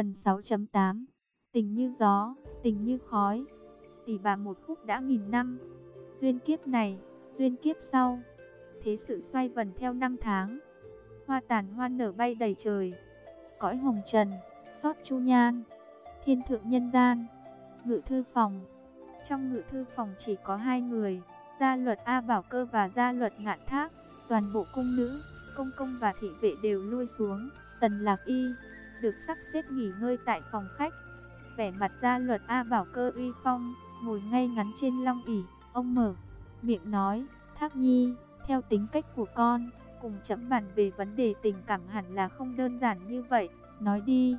Phần 6.8 Tình như gió, tình như khói. Tỷ bà một khúc đã nghìn năm. Duyên kiếp này, duyên kiếp sau. Thế sự xoay vần theo năm tháng. Hoa tàn hoa nở bay đầy trời. Cõi hồng trần, xót chu nhan. Thiên thượng nhân gian Ngự thư phòng. Trong ngự thư phòng chỉ có hai người Gia luật A Bảo Cơ và gia luật Ngạn Thác. Toàn bộ cung nữ, công công và thị vệ đều lui xuống. Tần Lạc Y được sắp xếp nghỉ ngơi tại phòng khách. Vẻ mặt gia luật A Bảo Cơ uy phong, ngồi ngay ngắn trên long ỷ, ông mở miệng nói, "Thác Nhi, theo tính cách của con, cùng chấm bàn về vấn đề tình cảm hẳn là không đơn giản như vậy, nói đi."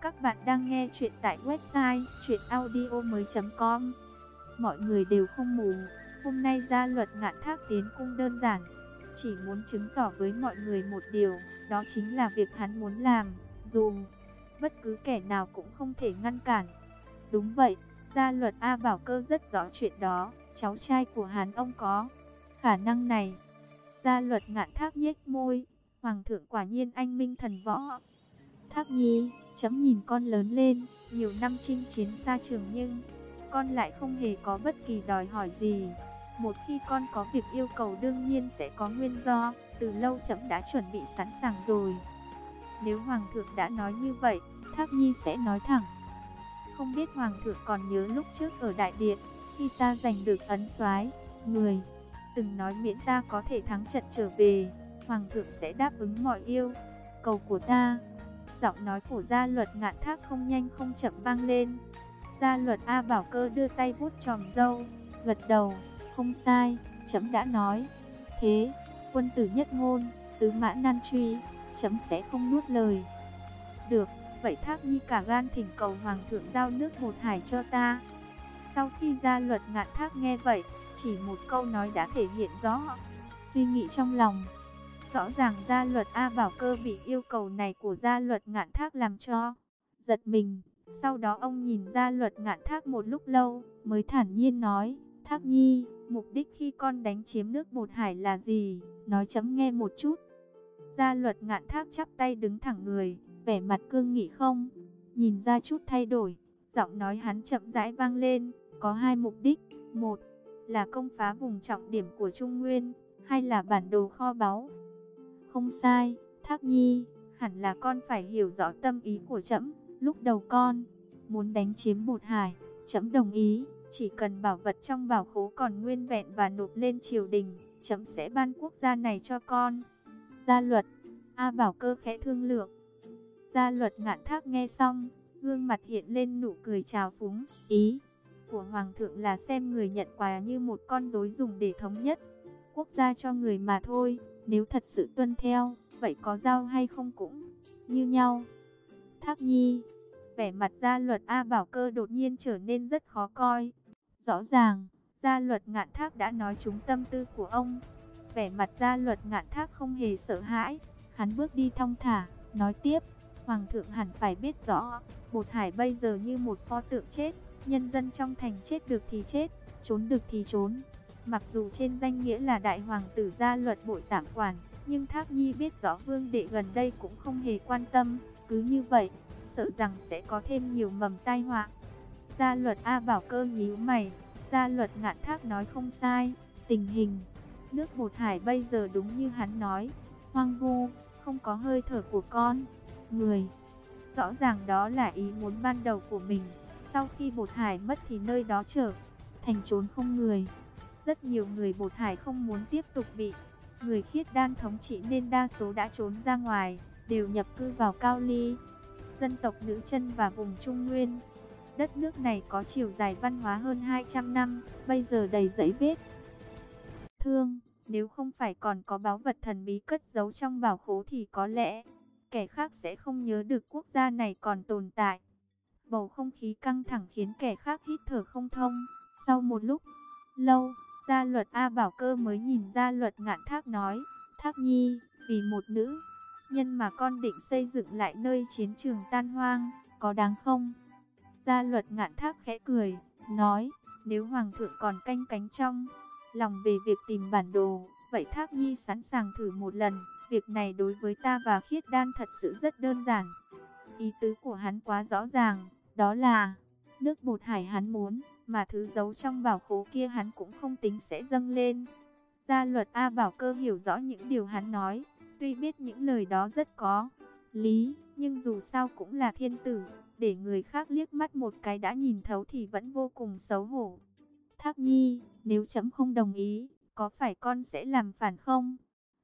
Các bạn đang nghe chuyện tại website chuyenaudio.com. Mọi người đều không mù, hôm nay gia luật ngạn thác tiến cung đơn giản, chỉ muốn chứng tỏ với mọi người một điều, đó chính là việc hắn muốn làm dù bất cứ kẻ nào cũng không thể ngăn cản. Đúng vậy, gia luật A Bảo Cơ rất rõ chuyện đó, cháu trai của hắn ông có khả năng này. Gia luật ngạn thác nhếch môi, hoàng thượng quả nhiên anh minh thần võ. Thác nhi, chấm nhìn con lớn lên, nhiều năm chinh chiến xa trường nhưng con lại không hề có bất kỳ đòi hỏi gì. Một khi con có việc yêu cầu đương nhiên sẽ có nguyên do, từ lâu chấm đã chuẩn bị sẵn sàng rồi. Nếu Hoàng thượng đã nói như vậy, Thác Nhi sẽ nói thẳng. Không biết Hoàng thượng còn nhớ lúc trước ở Đại Điện, khi ta giành được ấn soái người, từng nói miễn ta có thể thắng trận trở về, Hoàng thượng sẽ đáp ứng mọi yêu cầu của ta. Giọng nói của gia luật ngạn thác không nhanh không chậm vang lên. Gia luật A Bảo Cơ đưa tay vuốt tròm dâu, gật đầu, không sai, chấm đã nói. Thế, quân tử nhất ngôn, tứ mã nan truy chấm sẽ không nuốt lời. Được, vậy Thác Nhi cả gan thỉnh cầu Hoàng thượng giao nước một hải cho ta. Sau khi ra luật ngạn thác nghe vậy, chỉ một câu nói đã thể hiện rõ suy nghĩ trong lòng. Rõ ràng gia luật A Bảo Cơ bị yêu cầu này của gia luật ngạn thác làm cho giật mình. Sau đó ông nhìn gia luật ngạn thác một lúc lâu, mới thản nhiên nói, Thác Nhi, mục đích khi con đánh chiếm nước bột hải là gì? Nói chấm nghe một chút. Gia luật ngạn thác chắp tay đứng thẳng người, vẻ mặt cương nghị không, nhìn ra chút thay đổi, giọng nói hắn chậm rãi vang lên, có hai mục đích, một là công phá vùng trọng điểm của Trung Nguyên, hai là bản đồ kho báu. Không sai, Thác Nhi, hẳn là con phải hiểu rõ tâm ý của trẫm, lúc đầu con muốn đánh chiếm Bột Hải, trẫm đồng ý, chỉ cần bảo vật trong bảo khố còn nguyên vẹn và nộp lên triều đình, trẫm sẽ ban quốc gia này cho con. Gia luật, A Bảo Cơ khẽ thương lượng. Gia luật ngạn thác nghe xong, gương mặt hiện lên nụ cười trào phúng. Ý của Hoàng thượng là xem người nhận quà như một con rối dùng để thống nhất. Quốc gia cho người mà thôi, nếu thật sự tuân theo, vậy có giao hay không cũng như nhau. Thác nhi, vẻ mặt gia luật A Bảo Cơ đột nhiên trở nên rất khó coi. Rõ ràng, gia luật ngạn thác đã nói trúng tâm tư của ông. Vẻ mặt gia luật ngạn thác không hề sợ hãi. Hắn bước đi thong thả, nói tiếp. Hoàng thượng hẳn phải biết rõ, bột hải bây giờ như một pho tượng chết. Nhân dân trong thành chết được thì chết, trốn được thì trốn. Mặc dù trên danh nghĩa là đại hoàng tử gia luật bội tạm quản, nhưng Thác Nhi biết rõ vương đệ gần đây cũng không hề quan tâm. Cứ như vậy, sợ rằng sẽ có thêm nhiều mầm tai họa. Gia luật A Bảo Cơ nhíu mày, gia luật ngạn thác nói không sai, tình hình Nước bột hải bây giờ đúng như hắn nói, hoang vu, không có hơi thở của con, người. Rõ ràng đó là ý muốn ban đầu của mình, sau khi bột hải mất thì nơi đó trở thành trốn không người. Rất nhiều người bột hải không muốn tiếp tục bị người khiết đan thống trị nên đa số đã trốn ra ngoài, đều nhập cư vào Cao Ly, dân tộc nữ chân và vùng Trung Nguyên. Đất nước này có chiều dài văn hóa hơn 200 năm, bây giờ đầy giấy vết. Thương nếu không phải còn có báu vật thần bí cất giấu trong bảo khố thì có lẽ kẻ khác sẽ không nhớ được quốc gia này còn tồn tại. Bầu không khí căng thẳng khiến kẻ khác hít thở không thông. Sau một lúc lâu, gia luật A Bảo Cơ mới nhìn ra luật ngạn thác nói, Thác Nhi, vì một nữ nhân mà con định xây dựng lại nơi chiến trường tan hoang, có đáng không? Gia luật ngạn thác khẽ cười, nói, nếu Hoàng thượng còn canh cánh trong lòng về việc tìm bản đồ, vậy Thác Nhi sẵn sàng thử một lần, việc này đối với ta và Khiết Đan thật sự rất đơn giản. Ý tứ của hắn quá rõ ràng, đó là nước bột hải hắn muốn, mà thứ giấu trong bảo khố kia hắn cũng không tính sẽ dâng lên. Gia luật A Bảo Cơ hiểu rõ những điều hắn nói, tuy biết những lời đó rất có lý, nhưng dù sao cũng là thiên tử, để người khác liếc mắt một cái đã nhìn thấu thì vẫn vô cùng xấu hổ. Thác Nhi, nếu chấm không đồng ý, có phải con sẽ làm phản không?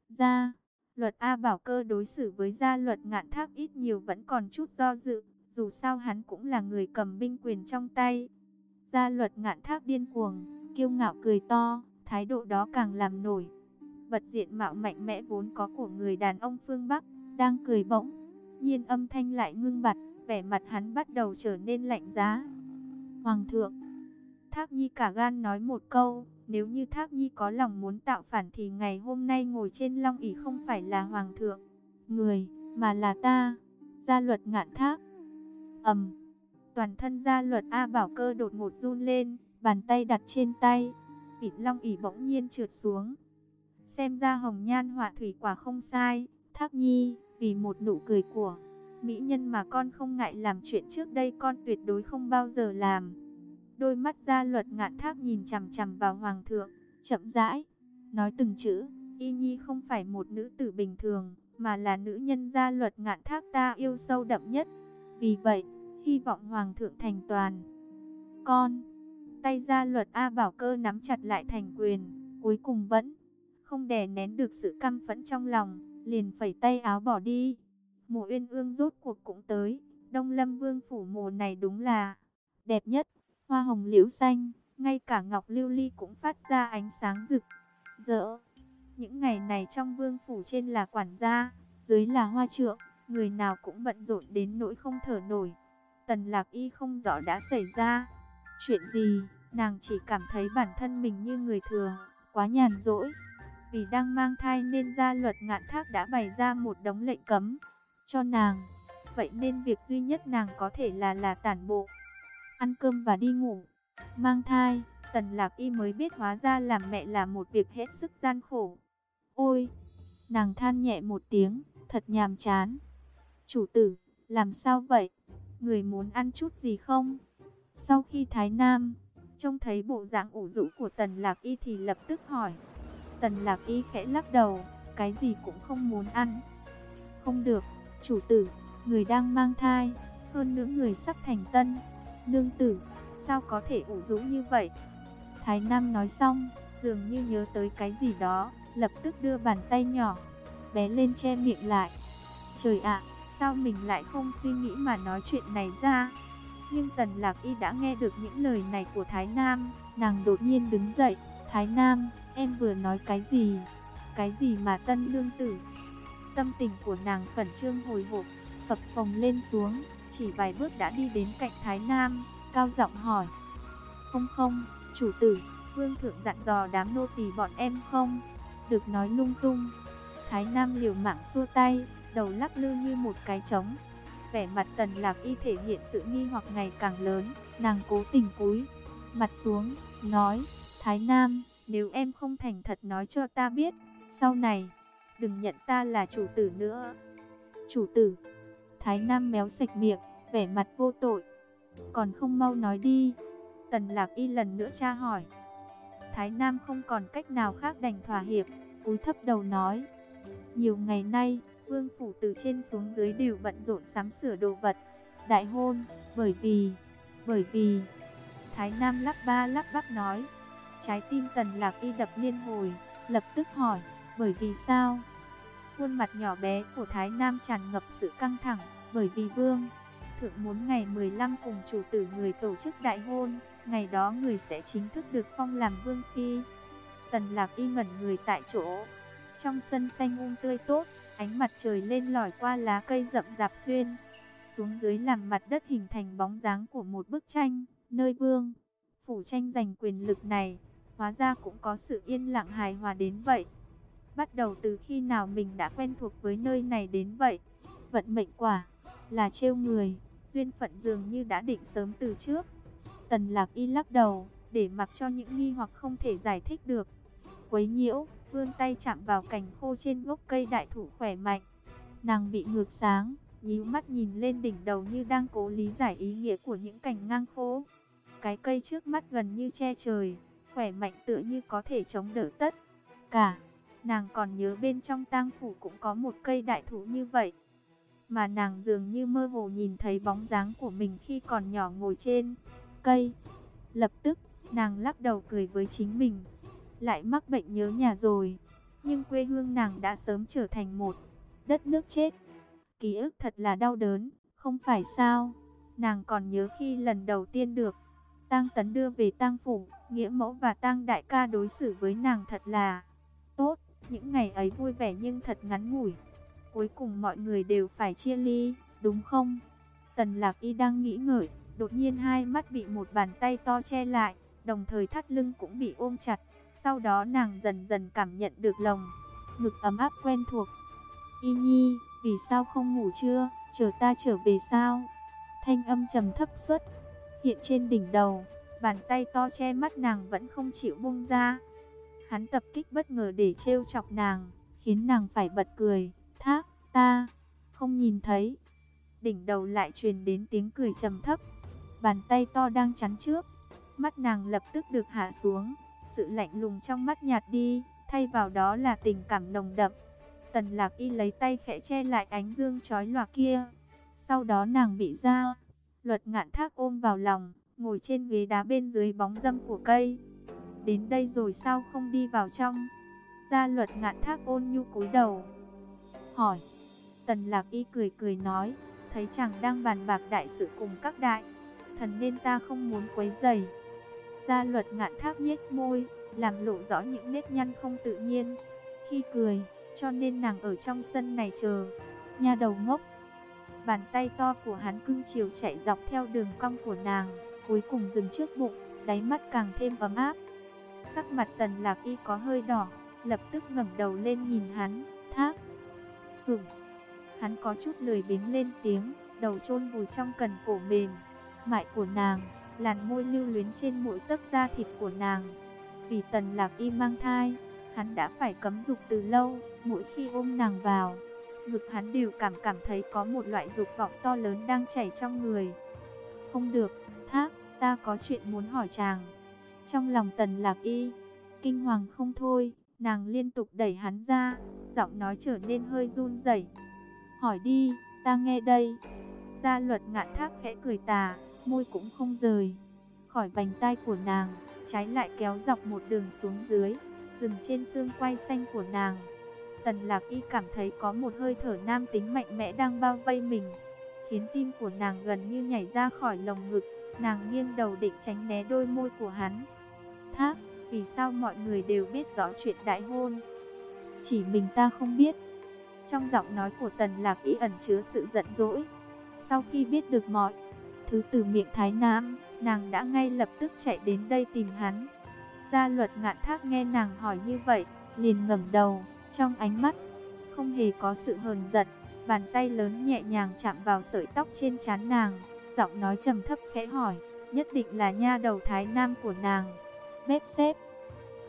Gia, luật A Bảo Cơ đối xử với gia luật ngạn thác ít nhiều vẫn còn chút do dự, dù sao hắn cũng là người cầm binh quyền trong tay. Gia luật ngạn thác điên cuồng, kiêu ngạo cười to, thái độ đó càng làm nổi. Vật diện mạo mạnh mẽ vốn có của người đàn ông phương Bắc, đang cười bỗng, nhiên âm thanh lại ngưng bặt, vẻ mặt hắn bắt đầu trở nên lạnh giá. Hoàng thượng, Thác Nhi cả gan nói một câu, nếu như Thác Nhi có lòng muốn tạo phản thì ngày hôm nay ngồi trên long ỷ không phải là Hoàng thượng, người, mà là ta, gia luật ngạn thác. ầm, toàn thân gia luật A Bảo Cơ đột ngột run lên, bàn tay đặt trên tay, vịt long ỷ bỗng nhiên trượt xuống. Xem ra hồng nhan họa thủy quả không sai, Thác Nhi, vì một nụ cười của mỹ nhân mà con không ngại làm chuyện trước đây con tuyệt đối không bao giờ làm. Đôi mắt gia luật ngạn thác nhìn chằm chằm vào hoàng thượng, chậm rãi, nói từng chữ, y nhi không phải một nữ tử bình thường, mà là nữ nhân gia luật ngạn thác ta yêu sâu đậm nhất. Vì vậy, hy vọng hoàng thượng thành toàn. Con, tay gia luật A Bảo Cơ nắm chặt lại thành quyền, cuối cùng vẫn không đè nén được sự căm phẫn trong lòng, liền phẩy tay áo bỏ đi. Mùa uyên ương rốt cuộc cũng tới, Đông Lâm Vương phủ mùa này đúng là đẹp nhất, hoa hồng liễu xanh, ngay cả ngọc lưu ly cũng phát ra ánh sáng rực rỡ. Những ngày này trong vương phủ trên là quản gia, dưới là hoa trượng, người nào cũng bận rộn đến nỗi không thở nổi. Tần lạc y không rõ đã xảy ra. Chuyện gì, nàng chỉ cảm thấy bản thân mình như người thừa, quá nhàn rỗi. Vì đang mang thai nên gia luật ngạn thác đã bày ra một đống lệnh cấm cho nàng. Vậy nên việc duy nhất nàng có thể là là tản bộ, ăn cơm và đi ngủ. Mang thai, Tần Lạc Y mới biết hóa ra làm mẹ là một việc hết sức gian khổ. Ôi, nàng than nhẹ một tiếng, thật nhàm chán. Chủ tử, làm sao vậy? Người muốn ăn chút gì không? Sau khi Thái Nam trông thấy bộ dạng ủ rũ của Tần Lạc Y thì lập tức hỏi. Tần Lạc Y khẽ lắc đầu, cái gì cũng không muốn ăn. Không được, chủ tử, người đang mang thai, hơn nữa người sắp thành tân. Nương tử, sao có thể ủ rũ như vậy? Thái Nam nói xong, dường như nhớ tới cái gì đó, lập tức đưa bàn tay nhỏ, bé lên che miệng lại. Trời ạ, sao mình lại không suy nghĩ mà nói chuyện này ra? Nhưng Tần Lạc Y đã nghe được những lời này của Thái Nam, nàng đột nhiên đứng dậy. Thái Nam, em vừa nói cái gì? Cái gì mà tân Nương tử? Tâm tình của nàng khẩn trương hồi hộp, phập phồng lên xuống, chỉ vài bước đã đi đến cạnh Thái Nam, cao giọng hỏi. Không không, chủ tử, vương thượng dặn dò đám nô tỳ bọn em không? Được nói lung tung. Thái Nam liều mạng xua tay, đầu lắc lư như một cái trống. Vẻ mặt tần lạc y thể hiện sự nghi hoặc ngày càng lớn, nàng cố tình cúi, mặt xuống, nói, Thái Nam, nếu em không thành thật nói cho ta biết, sau này, đừng nhận ta là chủ tử nữa. Chủ tử, Thái Nam méo sạch miệng, vẻ mặt vô tội. Còn không mau nói đi. Tần Lạc Y lần nữa tra hỏi. Thái Nam không còn cách nào khác đành thỏa hiệp, cúi thấp đầu nói. Nhiều ngày nay, vương phủ từ trên xuống dưới đều bận rộn sắm sửa đồ vật. Đại hôn, bởi vì, bởi vì... Thái Nam lắp ba lắp bắp nói. Trái tim Tần Lạc Y đập liên hồi, lập tức hỏi, bởi vì sao? Khuôn mặt nhỏ bé của Thái Nam tràn ngập sự căng thẳng, bởi vì Vương Thượng muốn ngày 15 cùng chủ tử người tổ chức đại hôn, ngày đó người sẽ chính thức được phong làm Vương Phi. Tần Lạc Y ngẩn người tại chỗ, trong sân xanh um tươi tốt, ánh mặt trời lên lỏi qua lá cây rậm rạp xuyên, xuống dưới làm mặt đất hình thành bóng dáng của một bức tranh, nơi Vương phủ tranh giành quyền lực này, hóa ra cũng có sự yên lặng hài hòa đến vậy. Bắt đầu từ khi nào mình đã quen thuộc với nơi này đến vậy? Vận mệnh quả là trêu người, duyên phận dường như đã định sớm từ trước. Tần lạc y lắc đầu, để mặc cho những nghi hoặc không thể giải thích được. Quấy nhiễu, vươn tay chạm vào cành khô trên gốc cây đại thụ khỏe mạnh. Nàng bị ngược sáng, nhíu mắt nhìn lên đỉnh đầu như đang cố lý giải ý nghĩa của những cành ngang khô. Cái cây trước mắt gần như che trời, khỏe mạnh tựa như có thể chống đỡ tất cả. Nàng còn nhớ bên trong tang phủ cũng có một cây đại thụ như vậy. Mà nàng dường như mơ hồ nhìn thấy bóng dáng của mình khi còn nhỏ ngồi trên cây. Lập tức, nàng lắc đầu cười với chính mình. Lại mắc bệnh nhớ nhà rồi. Nhưng quê hương nàng đã sớm trở thành một đất nước chết. Ký ức thật là đau đớn, không phải sao? Nàng còn nhớ khi lần đầu tiên được Tang Tấn đưa về Tang phủ, nghĩa mẫu và Tang đại ca đối xử với nàng thật là tốt. Những ngày ấy vui vẻ nhưng thật ngắn ngủi. Cuối cùng mọi người đều phải chia ly, đúng không? Tần Lạc Y đang nghĩ ngợi, đột nhiên hai mắt bị một bàn tay to che lại, đồng thời thắt lưng cũng bị ôm chặt. Sau đó nàng dần dần cảm nhận được lồng ngực ấm áp quen thuộc. Y Nhi, vì sao không ngủ chưa? Chờ ta trở về sao? Thanh âm trầm thấp xuất hiện trên đỉnh đầu, bàn tay to che mắt nàng vẫn không chịu buông ra. Hắn tập kích bất ngờ để trêu chọc nàng, khiến nàng phải bật cười. Thác, ta, không nhìn thấy. Đỉnh đầu lại truyền đến tiếng cười trầm thấp. Bàn tay to đang chắn trước. Mắt nàng lập tức được hạ xuống. Sự lạnh lùng trong mắt nhạt đi, thay vào đó là tình cảm nồng đậm. Tần lạc y lấy tay khẽ che lại ánh dương chói lòa kia. Sau đó nàng bị ra. Luật ngạn thác ôm vào lòng, ngồi trên ghế đá bên dưới bóng dâm của cây. Đến đây rồi sao không đi vào trong? Gia luật ngạn thác ôn nhu cúi đầu. Hỏi. Tần lạc y cười cười nói, thấy chàng đang bàn bạc đại sự cùng các đại. Thần nên ta không muốn quấy rầy. Gia luật ngạn thác nhếch môi, làm lộ rõ những nếp nhăn không tự nhiên. Khi cười, cho nên nàng ở trong sân này chờ. nha đầu ngốc, Bàn tay to của hắn cưng chiều chạy dọc theo đường cong của nàng, cuối cùng dừng trước bụng, đáy mắt càng thêm ấm áp. Sắc mặt tần lạc y có hơi đỏ, lập tức ngẩng đầu lên nhìn hắn, thác. Hửng, hắn có chút lười biếng lên tiếng, đầu chôn vùi trong cần cổ mềm, mại của nàng, làn môi lưu luyến trên mỗi tấc da thịt của nàng. Vì tần lạc y mang thai, hắn đã phải cấm dục từ lâu, mỗi khi ôm nàng vào ngực hắn đều cảm cảm thấy có một loại dục vọng to lớn đang chảy trong người. Không được, thác, ta có chuyện muốn hỏi chàng. Trong lòng tần lạc y, kinh hoàng không thôi, nàng liên tục đẩy hắn ra, giọng nói trở nên hơi run rẩy. Hỏi đi, ta nghe đây. Gia luật ngạn thác khẽ cười tà, môi cũng không rời. Khỏi vành tay của nàng, trái lại kéo dọc một đường xuống dưới, dừng trên xương quay xanh của nàng. Tần Lạc Y cảm thấy có một hơi thở nam tính mạnh mẽ đang bao vây mình, khiến tim của nàng gần như nhảy ra khỏi lồng ngực, nàng nghiêng đầu định tránh né đôi môi của hắn. Thác, vì sao mọi người đều biết rõ chuyện đại hôn? Chỉ mình ta không biết. Trong giọng nói của Tần Lạc Y ẩn chứa sự giận dỗi. Sau khi biết được mọi thứ từ miệng Thái Nam, nàng đã ngay lập tức chạy đến đây tìm hắn. Gia luật ngạn thác nghe nàng hỏi như vậy, liền ngẩng đầu, trong ánh mắt, không hề có sự hờn giận, bàn tay lớn nhẹ nhàng chạm vào sợi tóc trên trán nàng, giọng nói trầm thấp khẽ hỏi, nhất định là nha đầu thái nam của nàng mép xếp.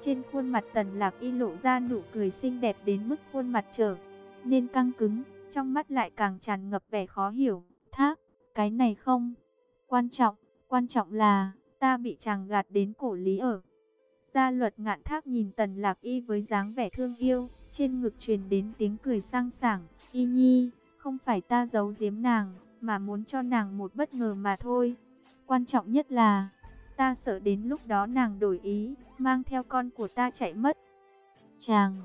Trên khuôn mặt tần lạc y lộ ra nụ cười xinh đẹp đến mức khuôn mặt trở nên căng cứng, trong mắt lại càng tràn ngập vẻ khó hiểu. Thác, cái này không quan trọng, quan trọng là ta bị chàng gạt đến cổ lý ở. Gia luật ngạn thác nhìn tần lạc y với dáng vẻ thương yêu, trên ngực truyền đến tiếng cười sang sảng, y nhi, không phải ta giấu giếm nàng, mà muốn cho nàng một bất ngờ mà thôi. Quan trọng nhất là, ta sợ đến lúc đó nàng đổi ý, mang theo con của ta chạy mất. Chàng,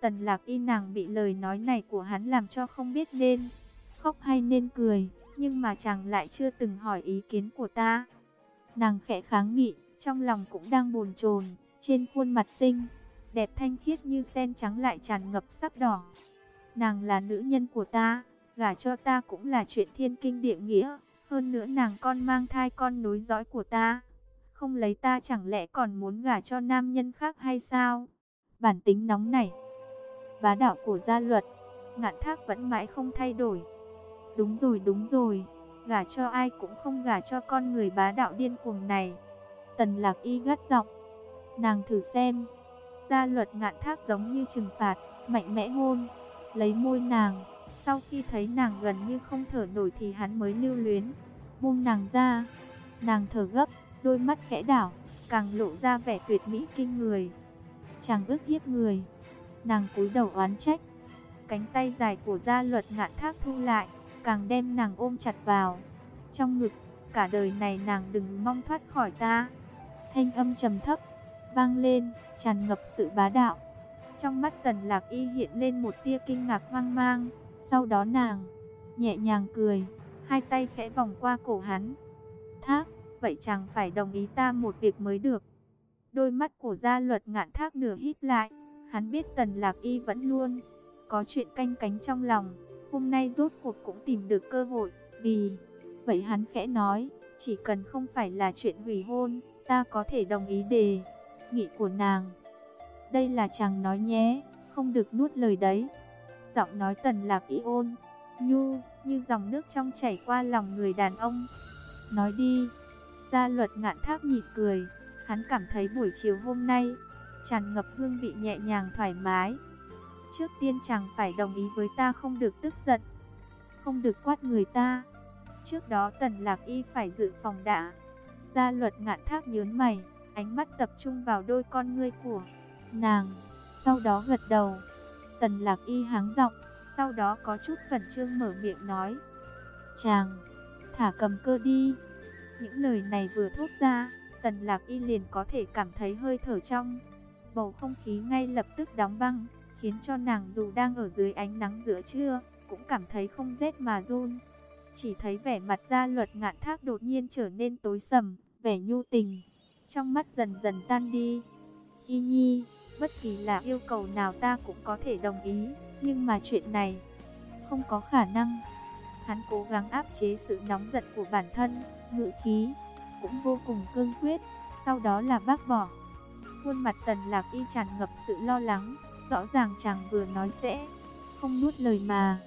tần lạc y nàng bị lời nói này của hắn làm cho không biết nên khóc hay nên cười, nhưng mà chàng lại chưa từng hỏi ý kiến của ta. Nàng khẽ kháng nghị, trong lòng cũng đang bồn chồn trên khuôn mặt xinh đẹp thanh khiết như sen trắng lại tràn ngập sắc đỏ. Nàng là nữ nhân của ta, gả cho ta cũng là chuyện thiên kinh địa nghĩa, hơn nữa nàng con mang thai con nối dõi của ta. Không lấy ta chẳng lẽ còn muốn gả cho nam nhân khác hay sao? Bản tính nóng này, bá đạo của gia luật, ngạn thác vẫn mãi không thay đổi. Đúng rồi, đúng rồi, gả cho ai cũng không gả cho con người bá đạo điên cuồng này. Tần lạc y gắt giọng, nàng thử xem, Gia luật ngạn thác giống như trừng phạt, mạnh mẽ hôn, lấy môi nàng. Sau khi thấy nàng gần như không thở nổi thì hắn mới lưu luyến, buông nàng ra. Nàng thở gấp, đôi mắt khẽ đảo, càng lộ ra vẻ tuyệt mỹ kinh người. Chàng ức hiếp người. Nàng cúi đầu oán trách. Cánh tay dài của gia luật ngạn thác thu lại, càng đem nàng ôm chặt vào. Trong ngực, cả đời này nàng đừng mong thoát khỏi ta. Thanh âm trầm thấp, vang lên, tràn ngập sự bá đạo. Trong mắt tần lạc y hiện lên một tia kinh ngạc hoang mang, sau đó nàng, nhẹ nhàng cười, hai tay khẽ vòng qua cổ hắn. Thác, vậy chàng phải đồng ý ta một việc mới được. Đôi mắt của gia luật ngạn thác nửa hít lại, hắn biết tần lạc y vẫn luôn có chuyện canh cánh trong lòng, hôm nay rốt cuộc cũng tìm được cơ hội, vì... Vậy hắn khẽ nói, chỉ cần không phải là chuyện hủy hôn, ta có thể đồng ý đề nghị của nàng. Đây là chàng nói nhé, không được nuốt lời đấy. Giọng nói tần lạc y ôn, nhu, như dòng nước trong chảy qua lòng người đàn ông. Nói đi, gia luật ngạn thác nhịn cười, hắn cảm thấy buổi chiều hôm nay, tràn ngập hương vị nhẹ nhàng thoải mái. Trước tiên chàng phải đồng ý với ta không được tức giận, không được quát người ta. Trước đó tần lạc y phải dự phòng đã. Gia luật ngạn thác nhớn mày, ánh mắt tập trung vào đôi con ngươi của nàng, sau đó gật đầu. Tần lạc y háng giọng, sau đó có chút khẩn trương mở miệng nói. Chàng, thả cầm cơ đi. Những lời này vừa thốt ra, tần lạc y liền có thể cảm thấy hơi thở trong. Bầu không khí ngay lập tức đóng băng, khiến cho nàng dù đang ở dưới ánh nắng giữa trưa, cũng cảm thấy không rét mà run. Chỉ thấy vẻ mặt gia luật ngạn thác đột nhiên trở nên tối sầm, vẻ nhu tình, trong mắt dần dần tan đi. Y nhi, bất kỳ là yêu cầu nào ta cũng có thể đồng ý, nhưng mà chuyện này không có khả năng. Hắn cố gắng áp chế sự nóng giận của bản thân, ngự khí cũng vô cùng cương quyết, sau đó là bác bỏ. Khuôn mặt tần lạc y tràn ngập sự lo lắng, rõ ràng chàng vừa nói sẽ không nuốt lời mà.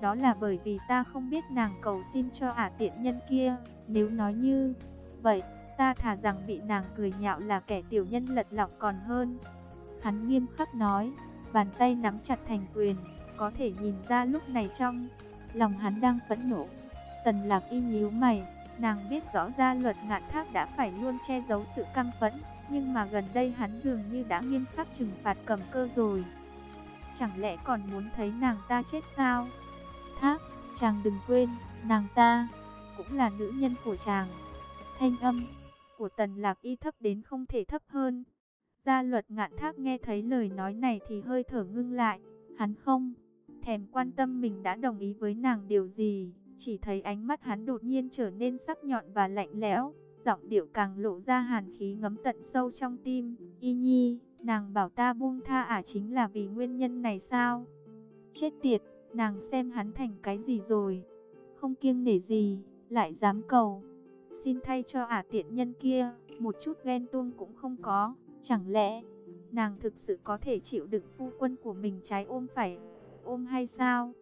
Đó là bởi vì ta không biết nàng cầu xin cho ả tiện nhân kia, nếu nói như vậy, ta thà rằng bị nàng cười nhạo là kẻ tiểu nhân lật lọng còn hơn. Hắn nghiêm khắc nói, bàn tay nắm chặt thành quyền, có thể nhìn ra lúc này trong lòng hắn đang phẫn nộ. Tần lạc y nhíu mày, nàng biết rõ ra luật ngạn thác đã phải luôn che giấu sự căm phẫn, nhưng mà gần đây hắn dường như đã nghiêm khắc trừng phạt cầm cơ rồi. Chẳng lẽ còn muốn thấy nàng ta chết sao? Thác, chàng đừng quên, nàng ta cũng là nữ nhân của chàng. Thanh âm của tần lạc y thấp đến không thể thấp hơn. Gia luật ngạn thác nghe thấy lời nói này thì hơi thở ngưng lại. Hắn không thèm quan tâm mình đã đồng ý với nàng điều gì. Chỉ thấy ánh mắt hắn đột nhiên trở nên sắc nhọn và lạnh lẽo. Giọng điệu càng lộ ra hàn khí ngấm tận sâu trong tim. Y nhi, nàng bảo ta buông tha ả chính là vì nguyên nhân này sao? Chết tiệt, nàng xem hắn thành cái gì rồi? Không kiêng nể gì, lại dám cầu. Xin thay cho ả tiện nhân kia, một chút ghen tuông cũng không có. Chẳng lẽ, nàng thực sự có thể chịu đựng phu quân của mình trái ôm phải ôm hay sao?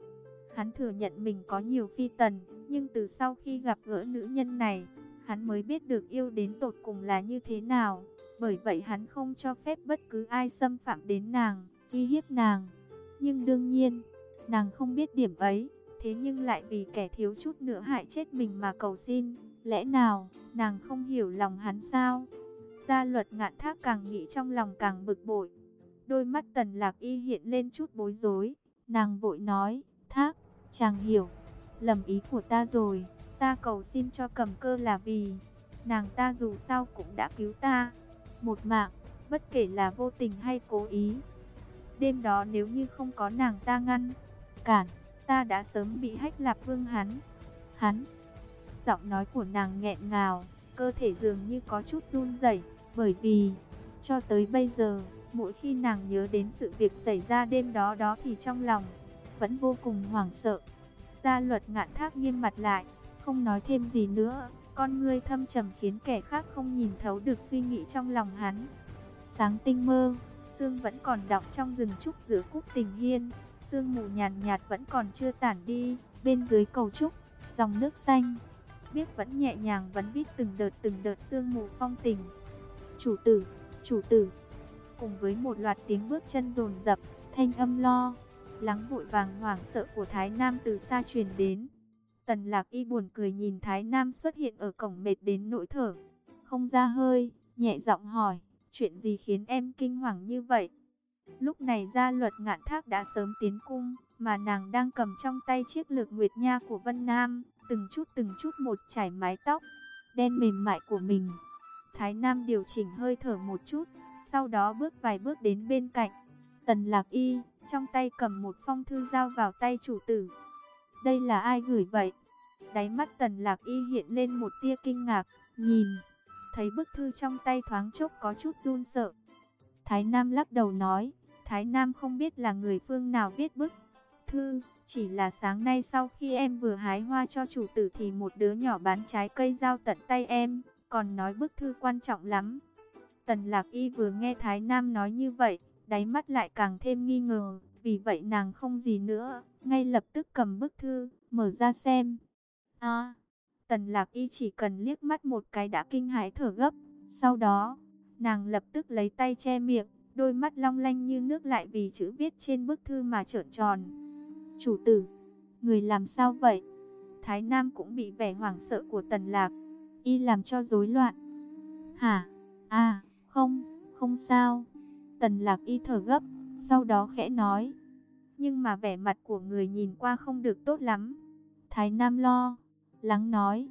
Hắn thừa nhận mình có nhiều phi tần, nhưng từ sau khi gặp gỡ nữ nhân này, hắn mới biết được yêu đến tột cùng là như thế nào. Bởi vậy hắn không cho phép bất cứ ai xâm phạm đến nàng, uy hiếp nàng. Nhưng đương nhiên, nàng không biết điểm ấy, thế nhưng lại vì kẻ thiếu chút nữa hại chết mình mà cầu xin. Lẽ nào, nàng không hiểu lòng hắn sao? Gia luật ngạn thác càng nghĩ trong lòng càng bực bội. Đôi mắt tần lạc y hiện lên chút bối rối. Nàng vội nói, thác, chàng hiểu, lầm ý của ta rồi. Ta cầu xin cho cầm cơ là vì, nàng ta dù sao cũng đã cứu ta. Một mạng, bất kể là vô tình hay cố ý. Đêm đó nếu như không có nàng ta ngăn, cản, ta đã sớm bị hách lạp vương hắn. Hắn, giọng nói của nàng nghẹn ngào, cơ thể dường như có chút run rẩy. Bởi vì, cho tới bây giờ, mỗi khi nàng nhớ đến sự việc xảy ra đêm đó đó thì trong lòng, vẫn vô cùng hoảng sợ. Gia luật ngạn thác nghiêm mặt lại, không nói thêm gì nữa, con ngươi thâm trầm khiến kẻ khác không nhìn thấu được suy nghĩ trong lòng hắn. Sáng tinh mơ, sương vẫn còn đọng trong rừng trúc giữa cúc tình hiên, sương mù nhàn nhạt vẫn còn chưa tản đi, bên dưới cầu trúc, dòng nước xanh, biết vẫn nhẹ nhàng vẫn biết từng đợt từng đợt sương mù phong tình. Chủ tử, chủ tử. Cùng với một loạt tiếng bước chân dồn dập, thanh âm lo, lắng vội vàng hoảng sợ của Thái Nam từ xa truyền đến. Tần lạc y buồn cười nhìn Thái Nam xuất hiện ở cổng mệt đến nỗi thở. Không ra hơi, nhẹ giọng hỏi, chuyện gì khiến em kinh hoàng như vậy? Lúc này gia luật ngạn thác đã sớm tiến cung, mà nàng đang cầm trong tay chiếc lược nguyệt nha của Vân Nam, từng chút từng chút một trải mái tóc, đen mềm mại của mình. Thái Nam điều chỉnh hơi thở một chút, sau đó bước vài bước đến bên cạnh. Tần lạc y, trong tay cầm một phong thư giao vào tay chủ tử. Đây là ai gửi vậy? Đáy mắt tần lạc y hiện lên một tia kinh ngạc, nhìn, thấy bức thư trong tay thoáng chốc có chút run sợ. Thái Nam lắc đầu nói, Thái Nam không biết là người phương nào viết bức thư, chỉ là sáng nay sau khi em vừa hái hoa cho chủ tử thì một đứa nhỏ bán trái cây giao tận tay em, còn nói bức thư quan trọng lắm. Tần Lạc Y vừa nghe Thái Nam nói như vậy, đáy mắt lại càng thêm nghi ngờ, vì vậy nàng không gì nữa, ngay lập tức cầm bức thư, mở ra xem. À, Tần Lạc Y chỉ cần liếc mắt một cái đã kinh hãi thở gấp, sau đó, nàng lập tức lấy tay che miệng, đôi mắt long lanh như nước lại vì chữ viết trên bức thư mà trợn tròn. Chủ tử, người làm sao vậy? Thái Nam cũng bị vẻ hoảng sợ của Tần Lạc, y làm cho rối loạn. Hả? À, không, không sao. Tần Lạc y thở gấp, sau đó khẽ nói. Nhưng mà vẻ mặt của người nhìn qua không được tốt lắm. Thái Nam lo, lắng nói.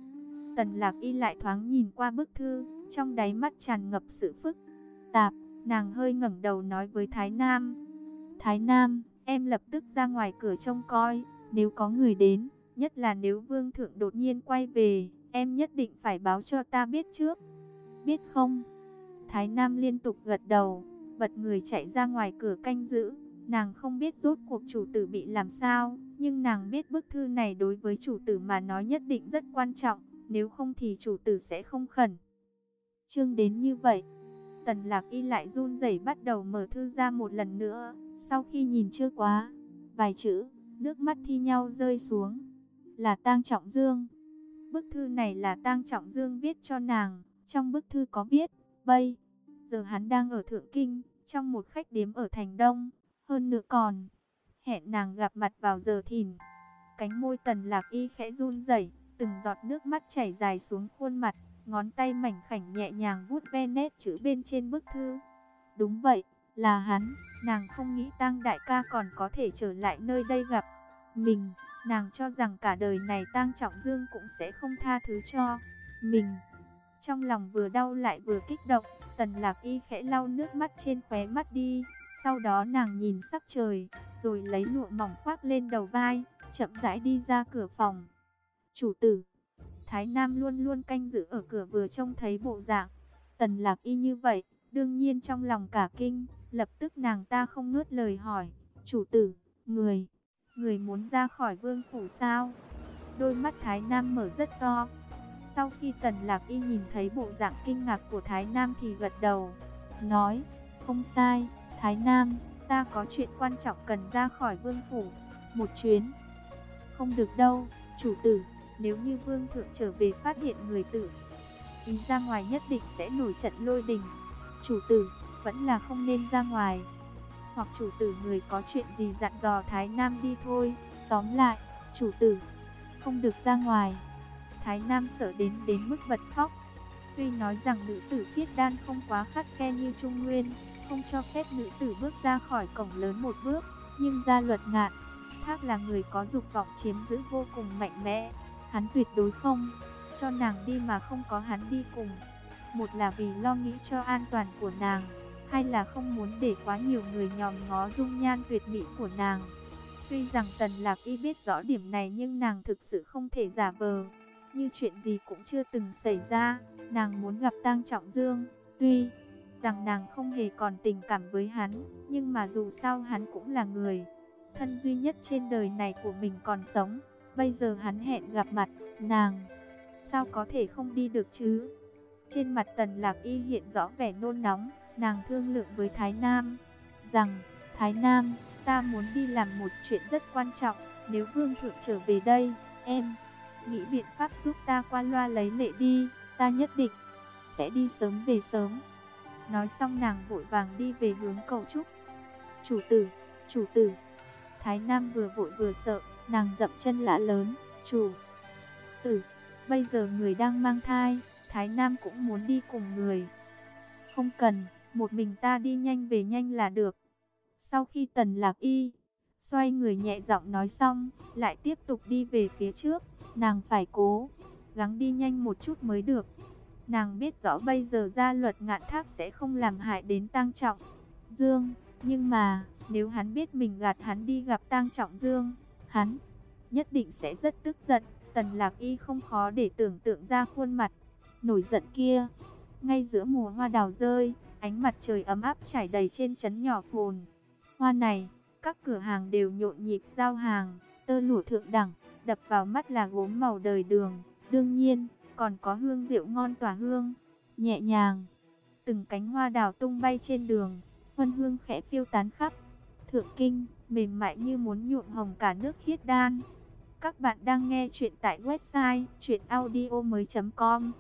Tần Lạc y lại thoáng nhìn qua bức thư, trong đáy mắt tràn ngập sự phức tạp. Nàng hơi ngẩng đầu nói với Thái Nam. Thái Nam, em lập tức ra ngoài cửa trông coi, nếu có người đến, nhất là nếu Vương Thượng đột nhiên quay về, em nhất định phải báo cho ta biết trước. Biết không? Thái Nam liên tục gật đầu, bật người chạy ra ngoài cửa canh giữ. Nàng không biết rốt cuộc chủ tử bị làm sao, nhưng nàng biết bức thư này đối với chủ tử mà nói nhất định rất quan trọng, nếu không thì chủ tử sẽ không khẩn. Chương đến như vậy, Tần lạc y lại run rẩy bắt đầu mở thư ra một lần nữa. Sau khi nhìn chưa quá, vài chữ, nước mắt thi nhau rơi xuống. Là tang trọng dương. Bức thư này là tang trọng dương viết cho nàng. Trong bức thư có viết, bây, giờ hắn đang ở Thượng Kinh, trong một khách điếm ở Thành Đông. Hơn nữa còn, hẹn nàng gặp mặt vào giờ thìn. Cánh môi tần lạc y khẽ run rẩy từng giọt nước mắt chảy dài xuống khuôn mặt. Ngón tay mảnh khảnh nhẹ nhàng vuốt ve nét chữ bên trên bức thư. Đúng vậy, là hắn, nàng không nghĩ tang đại ca còn có thể trở lại nơi đây gặp mình. Nàng cho rằng cả đời này tang Trọng Dương cũng sẽ không tha thứ cho mình. Trong lòng vừa đau lại vừa kích động, Tần Lạc Y khẽ lau nước mắt trên khóe mắt đi. Sau đó nàng nhìn sắc trời, rồi lấy lụa mỏng khoác lên đầu vai, chậm rãi đi ra cửa phòng. Chủ tử Thái Nam luôn luôn canh giữ ở cửa vừa trông thấy bộ dạng. Tần lạc y như vậy, đương nhiên trong lòng cả kinh, lập tức nàng ta không ngớt lời hỏi. Chủ tử, người, người muốn ra khỏi vương phủ sao? Đôi mắt Thái Nam mở rất to. Sau khi tần lạc y nhìn thấy bộ dạng kinh ngạc của Thái Nam thì gật đầu. Nói, không sai, Thái Nam, ta có chuyện quan trọng cần ra khỏi vương phủ. Một chuyến. Không được đâu, chủ tử. Nếu như vương thượng trở về phát hiện người tử, ý ra ngoài nhất định sẽ nổi trận lôi đình. Chủ tử, vẫn là không nên ra ngoài. Hoặc chủ tử người có chuyện gì dặn dò Thái Nam đi thôi. Tóm lại, chủ tử, không được ra ngoài. Thái Nam sợ đến đến mức bật khóc. Tuy nói rằng nữ tử tiết đan không quá khắt khe như Trung Nguyên, không cho phép nữ tử bước ra khỏi cổng lớn một bước, nhưng gia luật ngạn, thác là người có dục vọng chiếm giữ vô cùng mạnh mẽ. Hắn tuyệt đối không cho nàng đi mà không có hắn đi cùng. Một là vì lo nghĩ cho an toàn của nàng, hai là không muốn để quá nhiều người nhòm ngó dung nhan tuyệt mỹ của nàng. Tuy rằng Tần Lạc Y biết rõ điểm này nhưng nàng thực sự không thể giả vờ. Như chuyện gì cũng chưa từng xảy ra, nàng muốn gặp Tang Trọng Dương. Tuy rằng nàng không hề còn tình cảm với hắn, nhưng mà dù sao hắn cũng là người thân duy nhất trên đời này của mình còn sống. Bây giờ hắn hẹn gặp mặt, nàng, sao có thể không đi được chứ? Trên mặt tần lạc y hiện rõ vẻ nôn nóng, nàng thương lượng với Thái Nam, rằng, Thái Nam, ta muốn đi làm một chuyện rất quan trọng, nếu vương thượng trở về đây, em, nghĩ biện pháp giúp ta qua loa lấy lệ đi, ta nhất định, sẽ đi sớm về sớm. Nói xong nàng vội vàng đi về hướng cầu trúc. Chủ tử, chủ tử, Thái Nam vừa vội vừa sợ, nàng dậm chân lã lớn, chủ tử, bây giờ người đang mang thai, Thái Nam cũng muốn đi cùng người. Không cần, một mình ta đi nhanh về nhanh là được. Sau khi tần lạc y, xoay người nhẹ giọng nói xong, lại tiếp tục đi về phía trước, nàng phải cố, gắng đi nhanh một chút mới được. Nàng biết rõ bây giờ gia luật ngạn thác sẽ không làm hại đến tang trọng. Dương, nhưng mà, nếu hắn biết mình gạt hắn đi gặp tang trọng Dương, hắn nhất định sẽ rất tức giận. Tần lạc y không khó để tưởng tượng ra khuôn mặt, nổi giận kia. Ngay giữa mùa hoa đào rơi, ánh mặt trời ấm áp trải đầy trên trấn nhỏ phồn. Hoa này, các cửa hàng đều nhộn nhịp giao hàng, tơ lụa thượng đẳng, đập vào mắt là gốm màu đời đường. Đương nhiên, còn có hương rượu ngon tỏa hương, nhẹ nhàng. Từng cánh hoa đào tung bay trên đường, huân hương khẽ phiêu tán khắp. Thượng kinh, mềm mại như muốn nhuộm hồng cả nước khiết đan. Các bạn đang nghe chuyện tại website chuyenaudio.com